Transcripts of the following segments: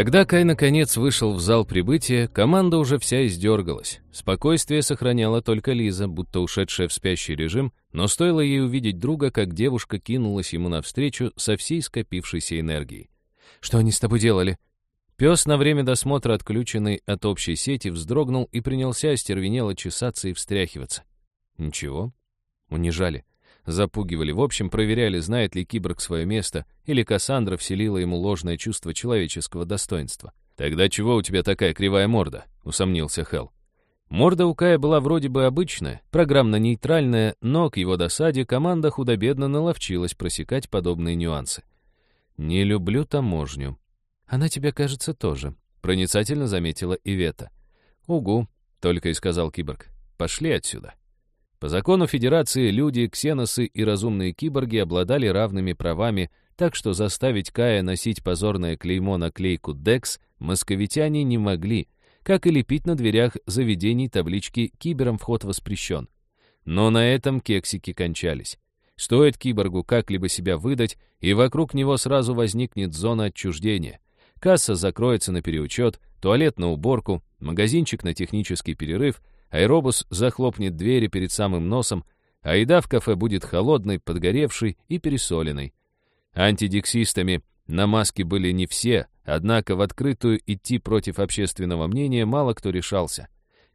Когда Кай наконец вышел в зал прибытия, команда уже вся издергалась. Спокойствие сохраняла только Лиза, будто ушедшая в спящий режим, но стоило ей увидеть друга, как девушка кинулась ему навстречу со всей скопившейся энергией. «Что они с тобой делали?» Пес на время досмотра, отключенный от общей сети, вздрогнул и принялся остервенело чесаться и встряхиваться. Ничего. Унижали. Запугивали. В общем, проверяли, знает ли киборг свое место, или Кассандра вселила ему ложное чувство человеческого достоинства. «Тогда чего у тебя такая кривая морда?» — усомнился Хелл. Морда у Кая была вроде бы обычная, программно-нейтральная, но к его досаде команда худо-бедно наловчилась просекать подобные нюансы. «Не люблю таможню». «Она тебя, кажется, тоже», — проницательно заметила Ивета. «Угу», — только и сказал киборг. «Пошли отсюда». По закону Федерации люди, ксеносы и разумные киборги обладали равными правами, так что заставить Кая носить позорное клеймо на клейку «Декс» московитяне не могли, как и лепить на дверях заведений таблички «Киберам вход воспрещен». Но на этом кексики кончались. Стоит киборгу как-либо себя выдать, и вокруг него сразу возникнет зона отчуждения. Касса закроется на переучет, туалет на уборку, магазинчик на технический перерыв, Аэробус захлопнет двери перед самым носом, а еда в кафе будет холодной, подгоревшей и пересоленной. Антидексистами на маске были не все, однако в открытую идти против общественного мнения мало кто решался.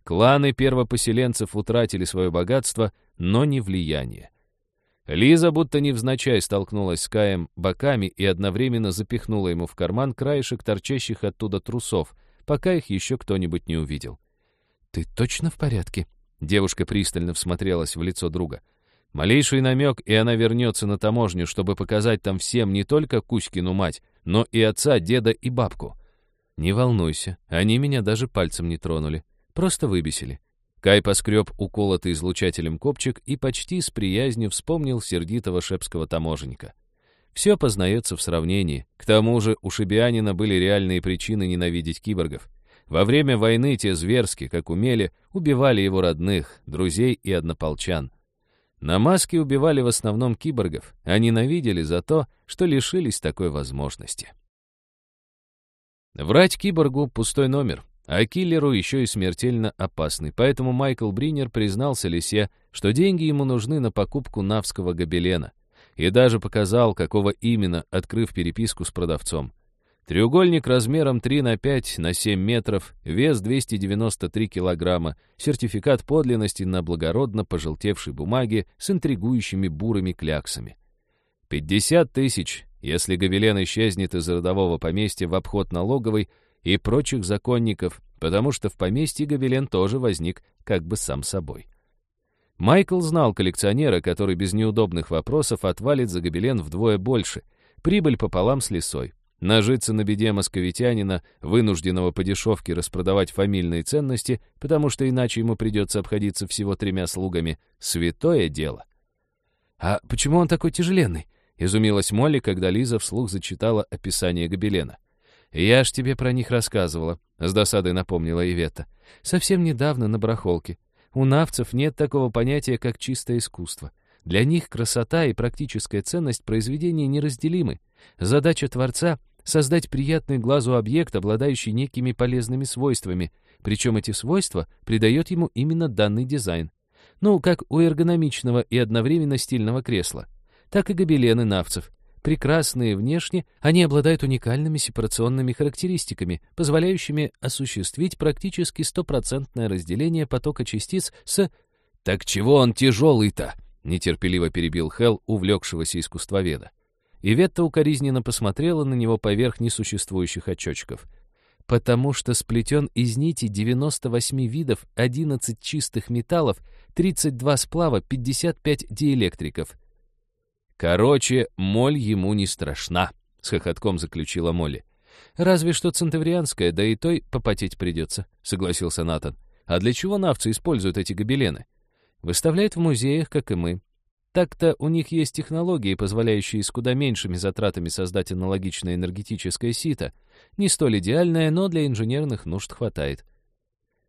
Кланы первопоселенцев утратили свое богатство, но не влияние. Лиза будто невзначай столкнулась с Каем боками и одновременно запихнула ему в карман краешек торчащих оттуда трусов, пока их еще кто-нибудь не увидел. «Ты точно в порядке?» Девушка пристально всмотрелась в лицо друга. Малейший намек, и она вернется на таможню, чтобы показать там всем не только Кузькину мать, но и отца, деда и бабку. «Не волнуйся, они меня даже пальцем не тронули. Просто выбесили». Кай поскреб уколотый излучателем копчик и почти с приязнью вспомнил сердитого шепского таможенника. Все познается в сравнении. К тому же у Шибианина были реальные причины ненавидеть киборгов. Во время войны те зверски, как умели, убивали его родных, друзей и однополчан. На маске убивали в основном киборгов, а ненавидели за то, что лишились такой возможности. Врать киборгу — пустой номер, а киллеру еще и смертельно опасный, поэтому Майкл Бринер признался Лисе, что деньги ему нужны на покупку навского гобелена, и даже показал, какого именно, открыв переписку с продавцом. Треугольник размером 3 на 5 на 7 метров, вес 293 килограмма, сертификат подлинности на благородно пожелтевшей бумаге с интригующими бурыми кляксами. 50 тысяч, если Гавелен исчезнет из родового поместья в обход налоговой и прочих законников, потому что в поместье Гавелен тоже возник как бы сам собой. Майкл знал коллекционера, который без неудобных вопросов отвалит за Гобелен вдвое больше, прибыль пополам с лесой. Нажиться на беде московитянина, вынужденного по дешевке распродавать фамильные ценности, потому что иначе ему придется обходиться всего тремя слугами, святое дело. «А почему он такой тяжеленный?» — изумилась Молли, когда Лиза вслух зачитала описание гобелена. «Я ж тебе про них рассказывала», — с досадой напомнила Ивета. «Совсем недавно на барахолке. У навцев нет такого понятия, как чистое искусство. Для них красота и практическая ценность произведения неразделимы. Задача Творца — создать приятный глазу объект, обладающий некими полезными свойствами, причем эти свойства придает ему именно данный дизайн. Ну, как у эргономичного и одновременно стильного кресла. Так и гобелены навцев. Прекрасные внешне, они обладают уникальными сепарационными характеристиками, позволяющими осуществить практически стопроцентное разделение потока частиц с... «Так чего он тяжелый-то?» — нетерпеливо перебил Хелл, увлекшегося искусствоведа. Иветта укоризненно посмотрела на него поверх несуществующих очочков. «Потому что сплетен из нити 98 видов, 11 чистых металлов, 32 сплава, 55 диэлектриков». «Короче, моль ему не страшна», — с хохотком заключила Молли. «Разве что центаврианская, да и той попотеть придется», — согласился Натан. «А для чего навцы используют эти гобелены?» «Выставляют в музеях, как и мы. Так-то у них есть технологии, позволяющие с куда меньшими затратами создать аналогичное энергетическое сито. Не столь идеальное, но для инженерных нужд хватает.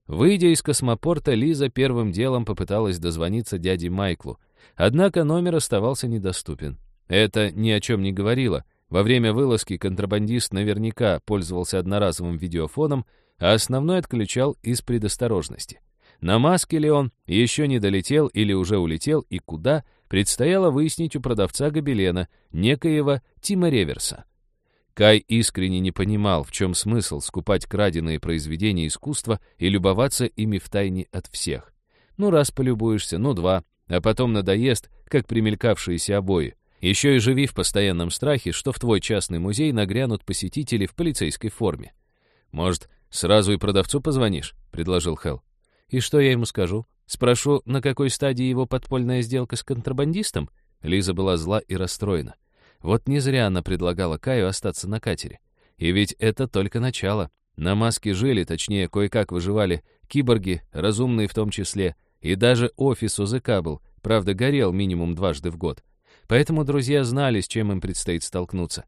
Выйдя из космопорта, Лиза первым делом попыталась дозвониться дяде Майклу. Однако номер оставался недоступен. Это ни о чем не говорило. Во время вылазки контрабандист наверняка пользовался одноразовым видеофоном, а основной отключал из предосторожности. На маске ли он, еще не долетел или уже улетел и куда, предстояло выяснить у продавца гобелена, некоего Тима Реверса. Кай искренне не понимал, в чем смысл скупать краденые произведения искусства и любоваться ими втайне от всех. Ну, раз полюбуешься, ну, два, а потом надоест, как примелькавшиеся обои. Еще и живи в постоянном страхе, что в твой частный музей нагрянут посетители в полицейской форме. «Может, сразу и продавцу позвонишь?» — предложил Хелл. «И что я ему скажу? Спрошу, на какой стадии его подпольная сделка с контрабандистом?» Лиза была зла и расстроена. Вот не зря она предлагала Каю остаться на катере. И ведь это только начало. На маске жили, точнее, кое-как выживали, киборги, разумные в том числе, и даже офис ОЗК был, правда, горел минимум дважды в год. Поэтому друзья знали, с чем им предстоит столкнуться.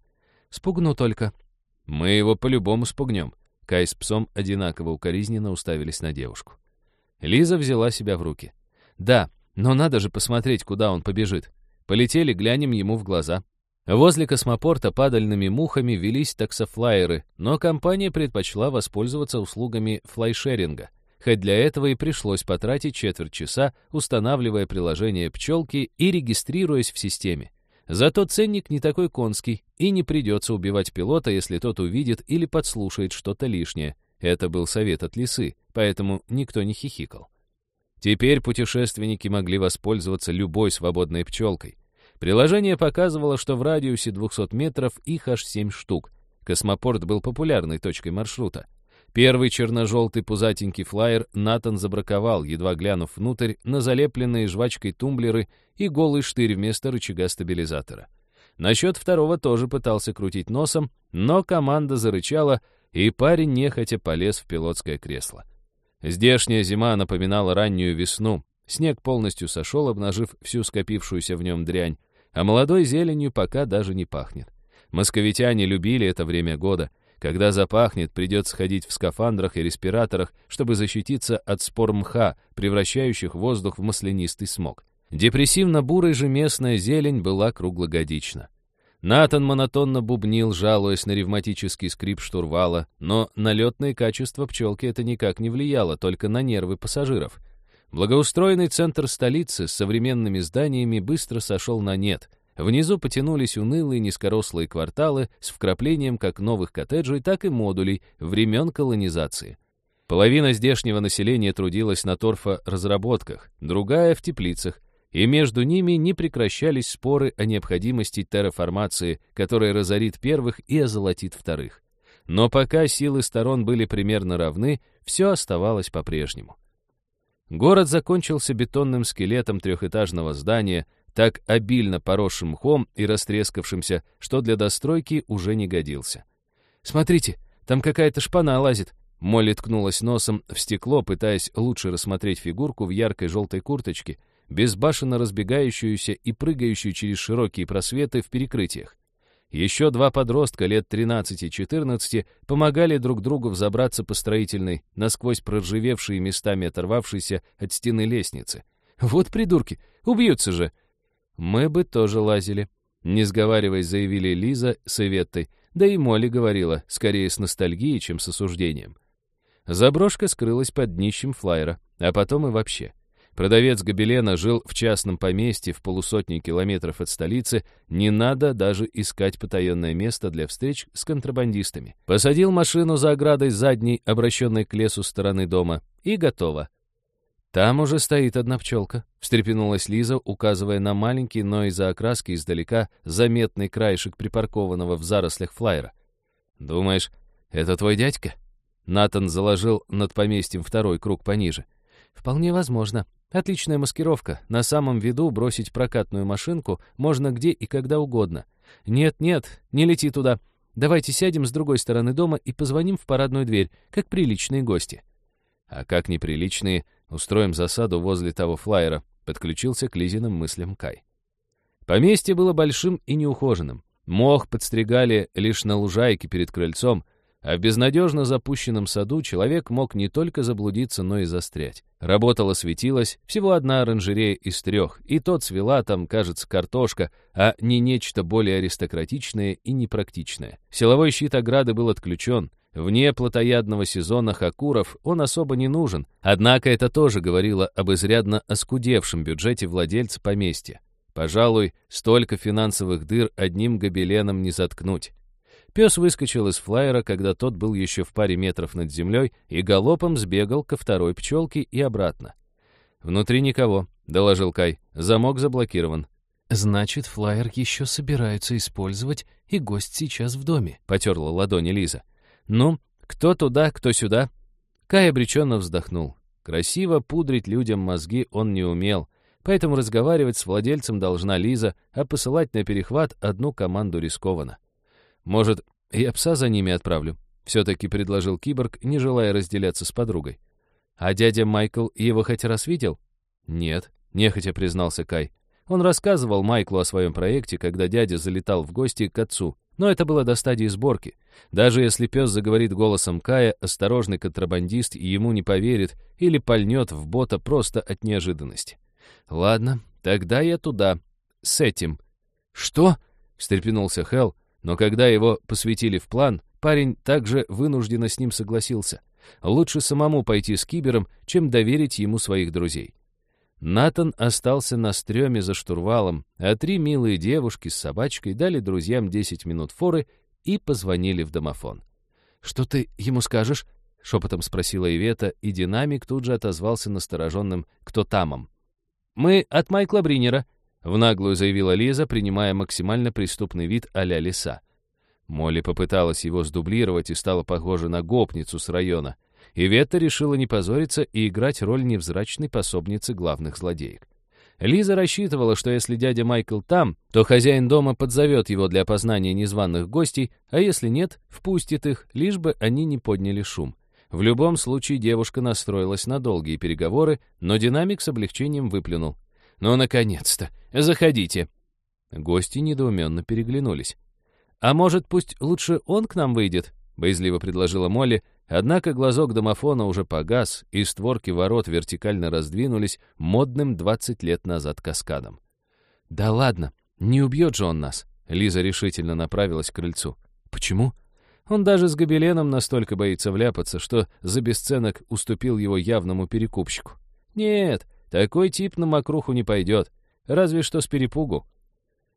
«Спугну только». «Мы его по-любому спугнем». Кай с псом одинаково укоризненно уставились на девушку. Лиза взяла себя в руки. «Да, но надо же посмотреть, куда он побежит. Полетели, глянем ему в глаза. Возле космопорта падальными мухами велись таксофлайеры, но компания предпочла воспользоваться услугами флайшеринга, хоть для этого и пришлось потратить четверть часа, устанавливая приложение «Пчелки» и регистрируясь в системе. Зато ценник не такой конский, и не придется убивать пилота, если тот увидит или подслушает что-то лишнее. Это был совет от лисы, поэтому никто не хихикал. Теперь путешественники могли воспользоваться любой свободной пчелкой. Приложение показывало, что в радиусе 200 метров их аж 7 штук. Космопорт был популярной точкой маршрута. Первый черно-желтый пузатенький флайер Натан забраковал, едва глянув внутрь, на залепленные жвачкой тумблеры и голый штырь вместо рычага стабилизатора. Насчет второго тоже пытался крутить носом, но команда зарычала, и парень нехотя полез в пилотское кресло. Здешняя зима напоминала раннюю весну. Снег полностью сошел, обнажив всю скопившуюся в нем дрянь а молодой зеленью пока даже не пахнет. Московитяне любили это время года. Когда запахнет, придется ходить в скафандрах и респираторах, чтобы защититься от спор мха, превращающих воздух в маслянистый смог. Депрессивно-бурой же местная зелень была круглогодична. Натан монотонно бубнил, жалуясь на ревматический скрип штурвала, но на летные качества пчелки это никак не влияло, только на нервы пассажиров. Благоустроенный центр столицы с современными зданиями быстро сошел на нет. Внизу потянулись унылые низкорослые кварталы с вкраплением как новых коттеджей, так и модулей времен колонизации. Половина здешнего населения трудилась на торфоразработках, другая — в теплицах, и между ними не прекращались споры о необходимости терраформации, которая разорит первых и озолотит вторых. Но пока силы сторон были примерно равны, все оставалось по-прежнему. Город закончился бетонным скелетом трехэтажного здания, так обильно поросшим мхом и растрескавшимся, что для достройки уже не годился. «Смотрите, там какая-то шпана лазит!» Молли ткнулась носом в стекло, пытаясь лучше рассмотреть фигурку в яркой желтой курточке, безбашенно разбегающуюся и прыгающую через широкие просветы в перекрытиях. Еще два подростка лет 13-14 помогали друг другу взобраться по строительной, насквозь проржевевшей местами оторвавшейся от стены лестницы. «Вот придурки! Убьются же!» «Мы бы тоже лазили», — не сговариваясь, заявили Лиза с Иветтой, да и Молли говорила, скорее с ностальгией, чем с осуждением. Заброшка скрылась под днищем флайера, а потом и вообще. Продавец гобелена жил в частном поместье в полусотни километров от столицы, не надо даже искать потаенное место для встреч с контрабандистами. Посадил машину за оградой задней, обращенной к лесу стороны дома, и готово. «Там уже стоит одна пчелка», — встрепенулась Лиза, указывая на маленький, но из-за окраски издалека заметный краешек припаркованного в зарослях флайера. «Думаешь, это твой дядька?» Натан заложил над поместьем второй круг пониже. «Вполне возможно», Отличная маскировка. На самом виду бросить прокатную машинку можно где и когда угодно. Нет-нет, не лети туда. Давайте сядем с другой стороны дома и позвоним в парадную дверь, как приличные гости. А как неприличные, устроим засаду возле того флайера, подключился к Лизиным мыслям Кай. Поместье было большим и неухоженным. Мох подстригали лишь на лужайке перед крыльцом, А в безнадежно запущенном саду человек мог не только заблудиться, но и застрять. Работала светилась, всего одна оранжерея из трех, и тот цвела там, кажется, картошка, а не нечто более аристократичное и непрактичное. Силовой щит ограды был отключен, Вне плотоядного сезона хакуров он особо не нужен, однако это тоже говорило об изрядно оскудевшем бюджете владельца поместья. Пожалуй, столько финансовых дыр одним гобеленом не заткнуть. Пес выскочил из флайера, когда тот был еще в паре метров над землей, и галопом сбегал ко второй пчелке и обратно. «Внутри никого», — доложил Кай. «Замок заблокирован». «Значит, флайер еще собираются использовать, и гость сейчас в доме», — потерла ладони Лиза. «Ну, кто туда, кто сюда?» Кай обреченно вздохнул. Красиво пудрить людям мозги он не умел, поэтому разговаривать с владельцем должна Лиза, а посылать на перехват одну команду рискованно. «Может, я пса за ними отправлю?» — все-таки предложил киборг, не желая разделяться с подругой. «А дядя Майкл его хоть раз видел?» «Нет», — нехотя признался Кай. Он рассказывал Майклу о своем проекте, когда дядя залетал в гости к отцу, но это было до стадии сборки. Даже если пес заговорит голосом Кая, осторожный контрабандист ему не поверит или пальнет в бота просто от неожиданности. «Ладно, тогда я туда. С этим». «Что?» — встрепенулся Хелл, но когда его посвятили в план, парень также вынужденно с ним согласился. Лучше самому пойти с кибером, чем доверить ему своих друзей. Натан остался на стреме за штурвалом, а три милые девушки с собачкой дали друзьям 10 минут форы и позвонили в домофон. «Что ты ему скажешь?» — шепотом спросила Ивета, и динамик тут же отозвался настороженным «Кто тамом?». «Мы от Майкла Бринера», — в наглую заявила Лиза, принимая максимально преступный вид а-ля лиса. Молли попыталась его сдублировать и стала похожа на гопницу с района — Иветта решила не позориться и играть роль невзрачной пособницы главных злодеек. Лиза рассчитывала, что если дядя Майкл там, то хозяин дома подзовет его для опознания незваных гостей, а если нет, впустит их, лишь бы они не подняли шум. В любом случае девушка настроилась на долгие переговоры, но динамик с облегчением выплюнул. «Ну, наконец-то! Заходите!» Гости недоуменно переглянулись. «А может, пусть лучше он к нам выйдет?» — боязливо предложила Молли, Однако глазок домофона уже погас, и створки ворот вертикально раздвинулись модным 20 лет назад каскадом. «Да ладно, не убьет же он нас!» Лиза решительно направилась к крыльцу. «Почему?» Он даже с гобеленом настолько боится вляпаться, что за бесценок уступил его явному перекупщику. «Нет, такой тип на мокруху не пойдет, разве что с перепугу».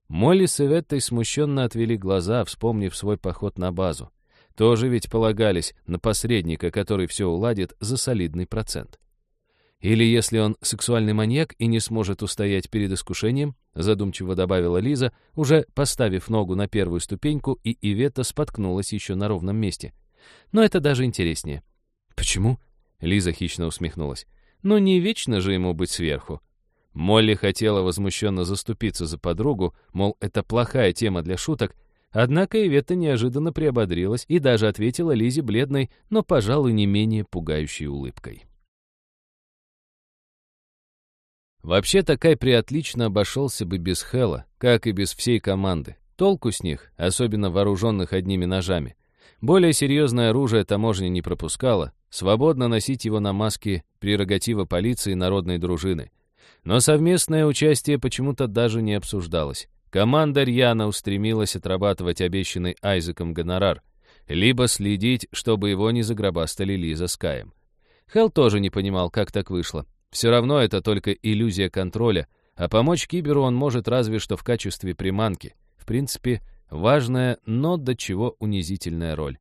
Молли с Иветтой смущенно отвели глаза, вспомнив свой поход на базу. Тоже ведь полагались на посредника, который все уладит за солидный процент. Или если он сексуальный маньяк и не сможет устоять перед искушением, задумчиво добавила Лиза, уже поставив ногу на первую ступеньку, и Ивета споткнулась еще на ровном месте. Но это даже интереснее. «Почему?» — Лиза хищно усмехнулась. «Ну не вечно же ему быть сверху». Молли хотела возмущенно заступиться за подругу, мол, это плохая тема для шуток, Однако Ивета неожиданно приободрилась и даже ответила Лизе бледной, но, пожалуй, не менее пугающей улыбкой. Вообще такая приотлично обошелся бы без Хэла, как и без всей команды. Толку с них, особенно вооруженных одними ножами. Более серьезное оружие таможня не пропускала, свободно носить его на маске прерогатива полиции и народной дружины. Но совместное участие почему-то даже не обсуждалось. Команда Рьяна устремилась отрабатывать обещанный Айзеком гонорар, либо следить, чтобы его не загробастали Лиза с Каем. Хелл тоже не понимал, как так вышло. Все равно это только иллюзия контроля, а помочь Киберу он может разве что в качестве приманки. В принципе, важная, но до чего унизительная роль.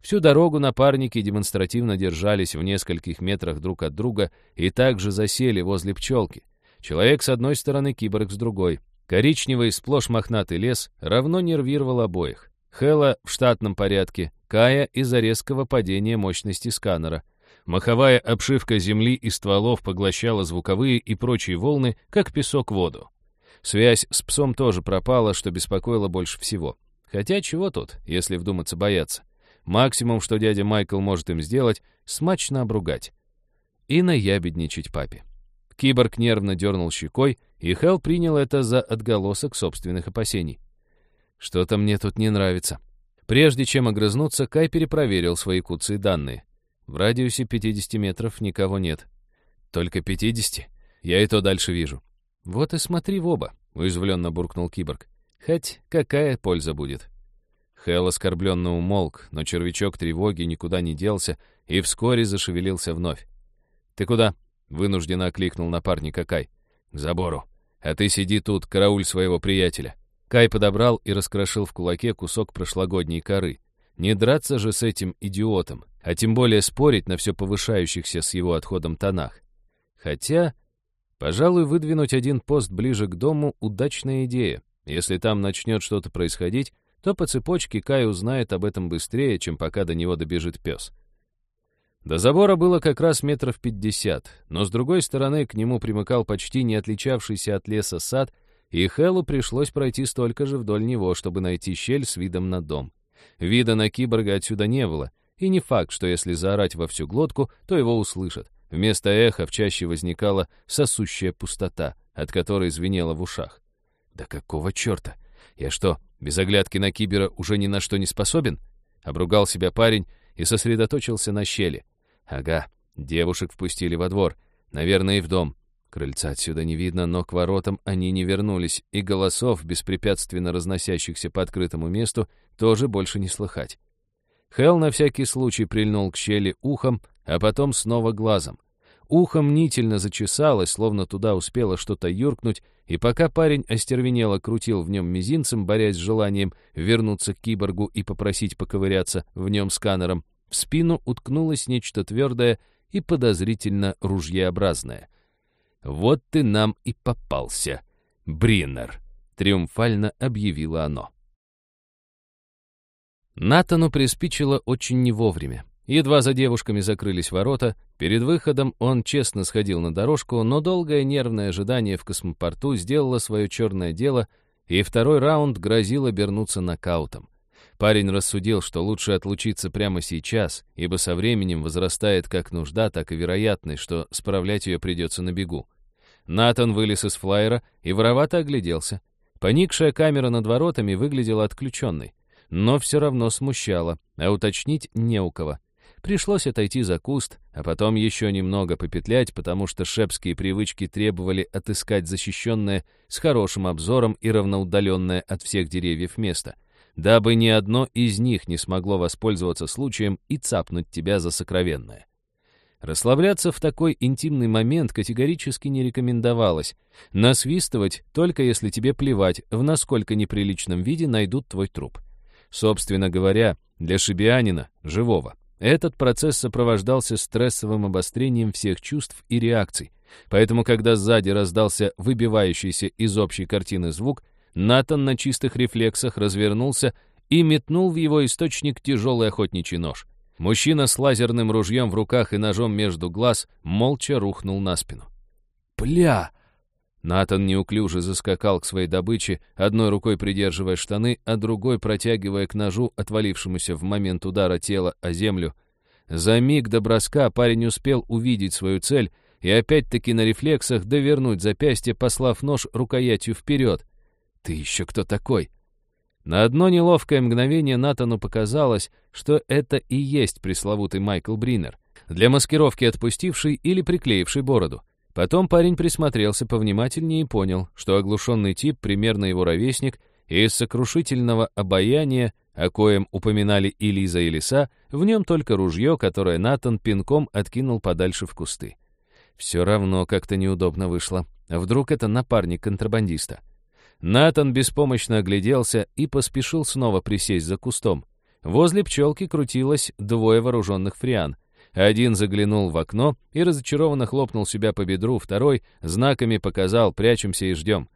Всю дорогу напарники демонстративно держались в нескольких метрах друг от друга и также засели возле пчелки. Человек с одной стороны, киборг с другой. Коричневый, сплошь мохнатый лес равно нервировал обоих. Хэла в штатном порядке, Кая из-за резкого падения мощности сканера. Маховая обшивка земли и стволов поглощала звуковые и прочие волны, как песок воду. Связь с псом тоже пропала, что беспокоило больше всего. Хотя чего тут, если вдуматься бояться? Максимум, что дядя Майкл может им сделать, смачно обругать. И наябедничать папе. Киборг нервно дернул щекой, и Хелл принял это за отголосок собственных опасений. «Что-то мне тут не нравится». Прежде чем огрызнуться, Кай перепроверил свои куцы данные. В радиусе 50 метров никого нет. Только 50? Я и то дальше вижу. Вот и смотри в оба, уязвленно буркнул киборг. Хоть какая польза будет? Хэл оскорбленно умолк, но червячок тревоги никуда не делся и вскоре зашевелился вновь. «Ты куда?» — вынужденно окликнул напарника Кай. «К забору. А ты сиди тут, карауль своего приятеля». Кай подобрал и раскрошил в кулаке кусок прошлогодней коры. Не драться же с этим идиотом, а тем более спорить на все повышающихся с его отходом тонах. Хотя, пожалуй, выдвинуть один пост ближе к дому — удачная идея. Если там начнет что-то происходить, то по цепочке Кай узнает об этом быстрее, чем пока до него добежит пес. До забора было как раз метров пятьдесят, но с другой стороны к нему примыкал почти не отличавшийся от леса сад, и Хэллу пришлось пройти столько же вдоль него, чтобы найти щель с видом на дом. Вида на киборга отсюда не было, и не факт, что если заорать во всю глотку, то его услышат. Вместо эха в чаще возникала сосущая пустота, от которой звенело в ушах. «Да какого черта? Я что, без оглядки на кибера уже ни на что не способен? Обругал себя парень и сосредоточился на щели. Ага, девушек впустили во двор, наверное, и в дом. Крыльца отсюда не видно, но к воротам они не вернулись, и голосов, беспрепятственно разносящихся по открытому месту, тоже больше не слыхать. Хелл на всякий случай прильнул к щели ухом, а потом снова глазом. Ухо мнительно зачесалось, словно туда успело что-то юркнуть, и пока парень остервенело крутил в нем мизинцем, борясь с желанием вернуться к киборгу и попросить поковыряться в нем сканером, в спину уткнулось нечто твердое и подозрительно ружьеобразное. «Вот ты нам и попался, Бриннер!» — триумфально объявило оно. Натану приспичило очень не вовремя. Едва за девушками закрылись ворота, перед выходом он честно сходил на дорожку, но долгое нервное ожидание в космопорту сделало свое черное дело, и второй раунд грозил обернуться нокаутом. Парень рассудил, что лучше отлучиться прямо сейчас, ибо со временем возрастает как нужда, так и вероятность, что справлять ее придется на бегу. Натан вылез из флайера и воровато огляделся. Поникшая камера над воротами выглядела отключенной, но все равно смущала, а уточнить не у кого. Пришлось отойти за куст, а потом еще немного попетлять, потому что шепские привычки требовали отыскать защищенное с хорошим обзором и равноудаленное от всех деревьев место, дабы ни одно из них не смогло воспользоваться случаем и цапнуть тебя за сокровенное. Расслабляться в такой интимный момент категорически не рекомендовалось. Насвистывать только если тебе плевать, в насколько неприличном виде найдут твой труп. Собственно говоря, для шибианина, живого, этот процесс сопровождался стрессовым обострением всех чувств и реакций. Поэтому, когда сзади раздался выбивающийся из общей картины звук, Натан на чистых рефлексах развернулся и метнул в его источник тяжелый охотничий нож. Мужчина с лазерным ружьем в руках и ножом между глаз молча рухнул на спину. «Бля!» Натан неуклюже заскакал к своей добыче, одной рукой придерживая штаны, а другой протягивая к ножу, отвалившемуся в момент удара тела о землю. За миг до броска парень успел увидеть свою цель и опять-таки на рефлексах довернуть запястье, послав нож рукоятью вперед. «Ты еще кто такой?» На одно неловкое мгновение Натану показалось, что это и есть пресловутый Майкл Бринер, для маскировки отпустивший или приклеивший бороду. Потом парень присмотрелся повнимательнее и понял, что оглушенный тип примерно его ровесник, и из сокрушительного обаяния, о коем упоминали и Лиза, и Лиса, в нем только ружье, которое Натан пинком откинул подальше в кусты. Все равно как-то неудобно вышло. Вдруг это напарник контрабандиста. Натан беспомощно огляделся и поспешил снова присесть за кустом. Возле пчелки крутилось двое вооруженных фриан — один заглянул в окно и разочарованно хлопнул себя по бедру, второй знаками показал «прячемся и ждем».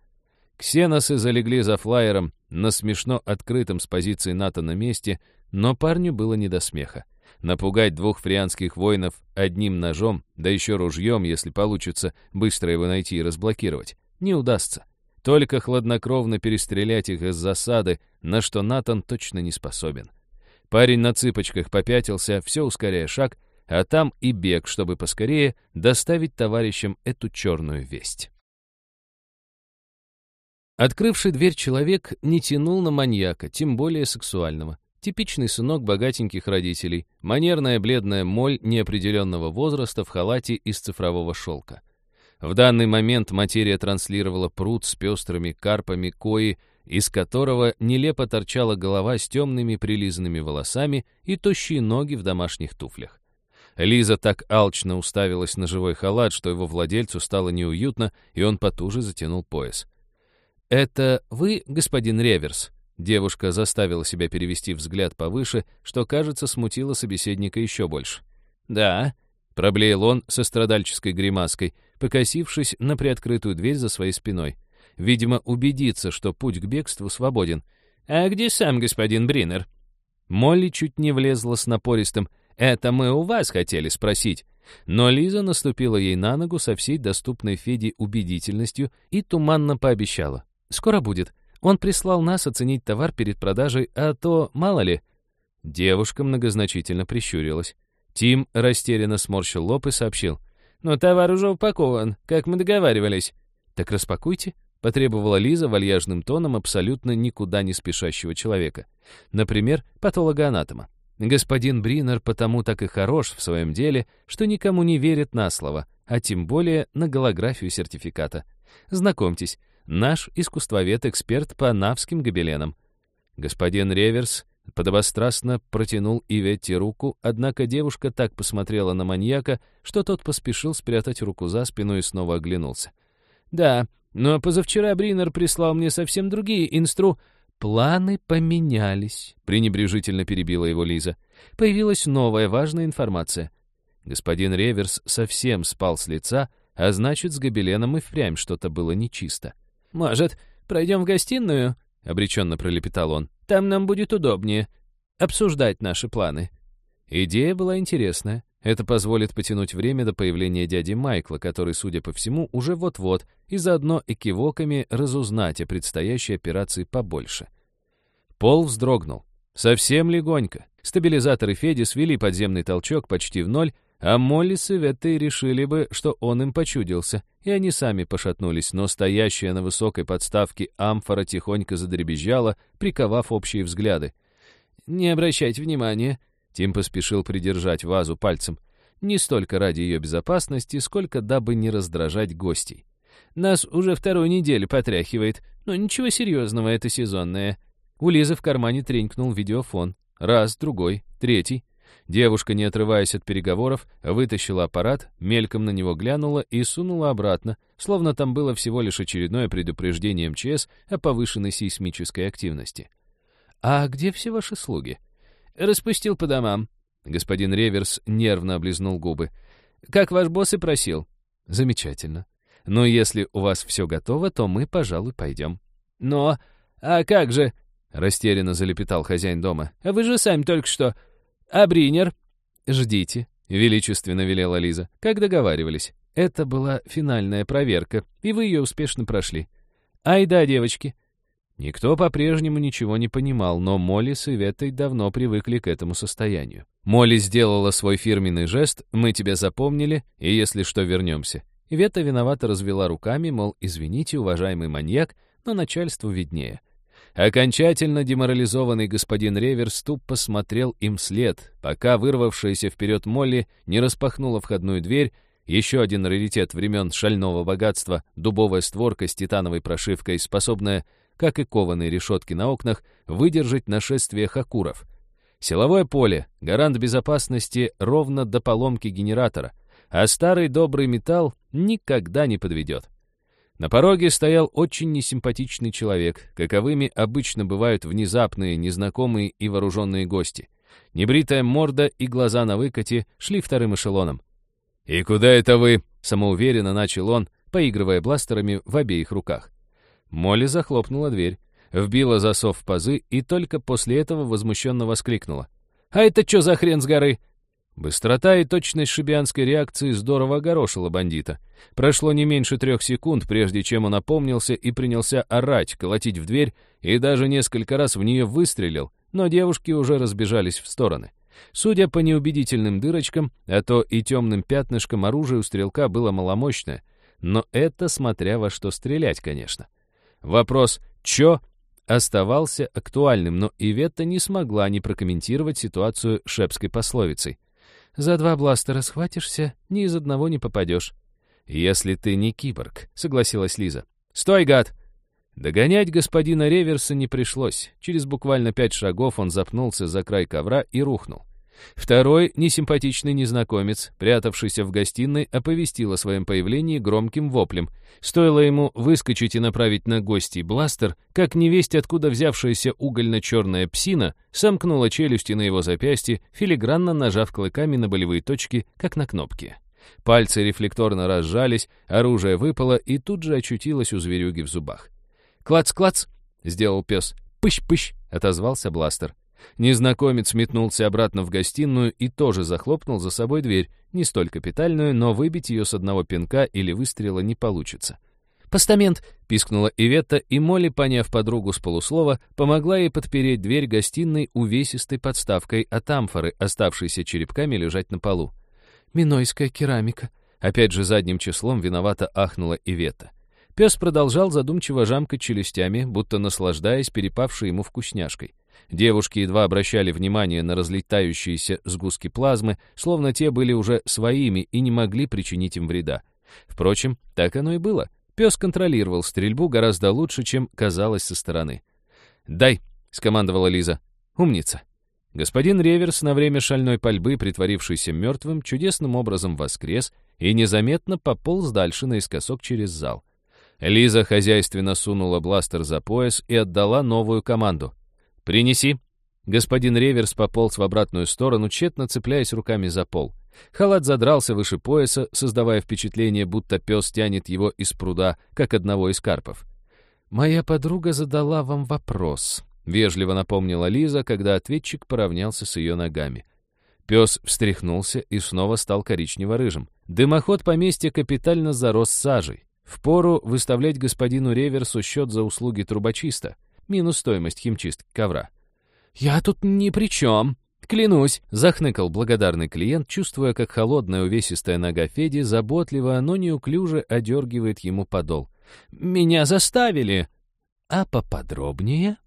Ксеносы залегли за флайером на смешно открытом с позиции НАТО на месте, но парню было не до смеха. Напугать двух фрианских воинов одним ножом, да еще ружьем, если получится быстро его найти и разблокировать, не удастся. Только хладнокровно перестрелять их из засады, на что Натан точно не способен. Парень на цыпочках попятился, все ускоряя шаг, а там и бег, чтобы поскорее доставить товарищам эту черную весть. Открывший дверь человек не тянул на маньяка, тем более сексуального. Типичный сынок богатеньких родителей, манерная бледная моль неопределенного возраста в халате из цифрового шелка. В данный момент материя транслировала пруд с пестрыми карпами кои, из которого нелепо торчала голова с темными прилизанными волосами и тощие ноги в домашних туфлях. Лиза так алчно уставилась на живой халат, что его владельцу стало неуютно, и он потуже затянул пояс. «Это вы, господин Реверс?» Девушка заставила себя перевести взгляд повыше, что, кажется, смутило собеседника еще больше. «Да», — проблеял он со страдальческой гримаской, покосившись на приоткрытую дверь за своей спиной. Видимо, убедиться, что путь к бегству свободен. «А где сам господин Бринер?» Молли чуть не влезла с напористым «Это мы у вас хотели спросить». Но Лиза наступила ей на ногу со всей доступной Феде убедительностью и туманно пообещала. «Скоро будет. Он прислал нас оценить товар перед продажей, а то, мало ли...» Девушка многозначительно прищурилась. Тим растерянно сморщил лоб и сообщил. «Но товар уже упакован, как мы договаривались». «Так распакуйте», — потребовала Лиза вальяжным тоном абсолютно никуда не спешащего человека. Например, патологоанатома. Господин Бринер потому так и хорош в своем деле, что никому не верит на слово, а тем более на голографию сертификата. Знакомьтесь, наш искусствовед-эксперт по навским гобеленам. Господин Реверс подобострастно протянул Иветте руку, однако девушка так посмотрела на маньяка, что тот поспешил спрятать руку за спину и снова оглянулся. «Да, но позавчера Бринер прислал мне совсем другие инстру...» «Планы поменялись», — пренебрежительно перебила его Лиза. «Появилась новая важная информация. Господин Реверс совсем спал с лица, а значит, с гобеленом и впрямь что-то было нечисто. «Может, пройдем в гостиную?» — обреченно пролепетал он. «Там нам будет удобнее обсуждать наши планы». Идея была интересная. Это позволит потянуть время до появления дяди Майкла, который, судя по всему, уже вот-вот, и заодно экивоками разузнать о предстоящей операции побольше. Пол вздрогнул. Совсем легонько. Стабилизаторы Феди свели подземный толчок почти в ноль, а Молли с Иветтой решили бы, что он им почудился, и они сами пошатнулись, но стоящая на высокой подставке амфора тихонько задребезжала, приковав общие взгляды. «Не обращайте внимания», — Тим поспешил придержать вазу пальцем, не столько ради ее безопасности, сколько дабы не раздражать гостей. «Нас уже вторую неделю потряхивает, но ничего серьезного, это сезонное». У Лизы в кармане тренькнул видеофон. Раз, другой, третий. Девушка, не отрываясь от переговоров, вытащила аппарат, мельком на него глянула и сунула обратно, словно там было всего лишь очередное предупреждение МЧС о повышенной сейсмической активности. «А где все ваши слуги?» «Распустил по домам». Господин Реверс нервно облизнул губы. «Как ваш босс и просил». «Замечательно. Но если у вас все готово, то мы, пожалуй, пойдем». «Но... А как же...» — растерянно залепетал хозяин дома. «А вы же сами только что...» «А Бринер?» «Ждите», — величественно велела Лиза, как договаривались. Это была финальная проверка, и вы ее успешно прошли. Ай да, девочки. Никто по-прежнему ничего не понимал, но Молли с Иветой давно привыкли к этому состоянию. Молли сделала свой фирменный жест «Мы тебя запомнили, и если что, вернемся». Ивета виновато развела руками, мол, извините, уважаемый маньяк, но начальству виднее. Окончательно деморализованный господин Реверс тупо смотрел им вслед, пока вырвавшаяся вперед Молли не распахнула входную дверь, еще один раритет времен шального богатства, дубовая створка с титановой прошивкой, способная, как и кованые решетки на окнах, выдержать нашествие хакуров. Силовое поле, гарант безопасности ровно до поломки генератора, а старый добрый металл никогда не подведет. На пороге стоял очень несимпатичный человек, каковыми обычно бывают внезапные, незнакомые и вооруженные гости. Небритая морда и глаза на выкате шли вторым эшелоном. «И куда это вы?» — самоуверенно начал он, поигрывая бластерами в обеих руках. Молли захлопнула дверь, вбила засов в пазы и только после этого возмущенно воскликнула. «А это что за хрен с горы?» Быстрота и точность шибианской реакции здорово огорошила бандита. Прошло не меньше трех секунд, прежде чем он опомнился и принялся орать, колотить в дверь, и даже несколько раз в нее выстрелил, но девушки уже разбежались в стороны. Судя по неубедительным дырочкам, а то и темным пятнышкам оружие у стрелка было маломощное, но это смотря во что стрелять, конечно. Вопрос «чё?» оставался актуальным, но Иветта не смогла не прокомментировать ситуацию шепской пословицей. «За два бластера схватишься, ни из одного не попадешь». «Если ты не киборг», — согласилась Лиза. «Стой, гад!» Догонять господина Реверса не пришлось. Через буквально пять шагов он запнулся за край ковра и рухнул. Второй несимпатичный незнакомец, прятавшийся в гостиной, оповестил о своем появлении громким воплем. Стоило ему выскочить и направить на гостей бластер, как невесть, откуда взявшаяся угольно-черная псина, сомкнула челюсти на его запястье, филигранно нажав клыками на болевые точки, как на кнопки. Пальцы рефлекторно разжались, оружие выпало и тут же очутилось у зверюги в зубах. «Клац-клац!» — сделал пес. «Пыщ-пыщ!» — отозвался бластер. Незнакомец метнулся обратно в гостиную и тоже захлопнул за собой дверь, не столь капитальную, но выбить ее с одного пинка или выстрела не получится. «Постамент!» — пискнула Иветта, и Молли, поняв подругу с полуслова, помогла ей подпереть дверь гостиной увесистой подставкой от амфоры, оставшейся черепками лежать на полу. «Минойская керамика!» Опять же задним числом виновато ахнула Иветта. Пес продолжал задумчиво жамкать челюстями, будто наслаждаясь перепавшей ему вкусняшкой. Девушки едва обращали внимание на разлетающиеся сгустки плазмы, словно те были уже своими и не могли причинить им вреда. Впрочем, так оно и было. Пес контролировал стрельбу гораздо лучше, чем казалось со стороны. «Дай!» — скомандовала Лиза. «Умница!» Господин Реверс, на время шальной пальбы, притворившийся мертвым, чудесным образом воскрес и незаметно пополз дальше наискосок через зал. Лиза хозяйственно сунула бластер за пояс и отдала новую команду. «Принеси». Господин Реверс пополз в обратную сторону, тщетно цепляясь руками за пол. Халат задрался выше пояса, создавая впечатление, будто пес тянет его из пруда, как одного из карпов. «Моя подруга задала вам вопрос», — вежливо напомнила Лиза, когда ответчик поравнялся с ее ногами. Пес встряхнулся и снова стал коричнево-рыжим. Дымоход поместья капитально зарос сажей. Впору выставлять господину Реверсу счет за услуги трубочиста минус стоимость химчистки ковра. «Я тут ни при чем, клянусь», — захныкал благодарный клиент, чувствуя, как холодная увесистая нога Феди заботливо, но неуклюже одергивает ему подол. «Меня заставили!» «А поподробнее?»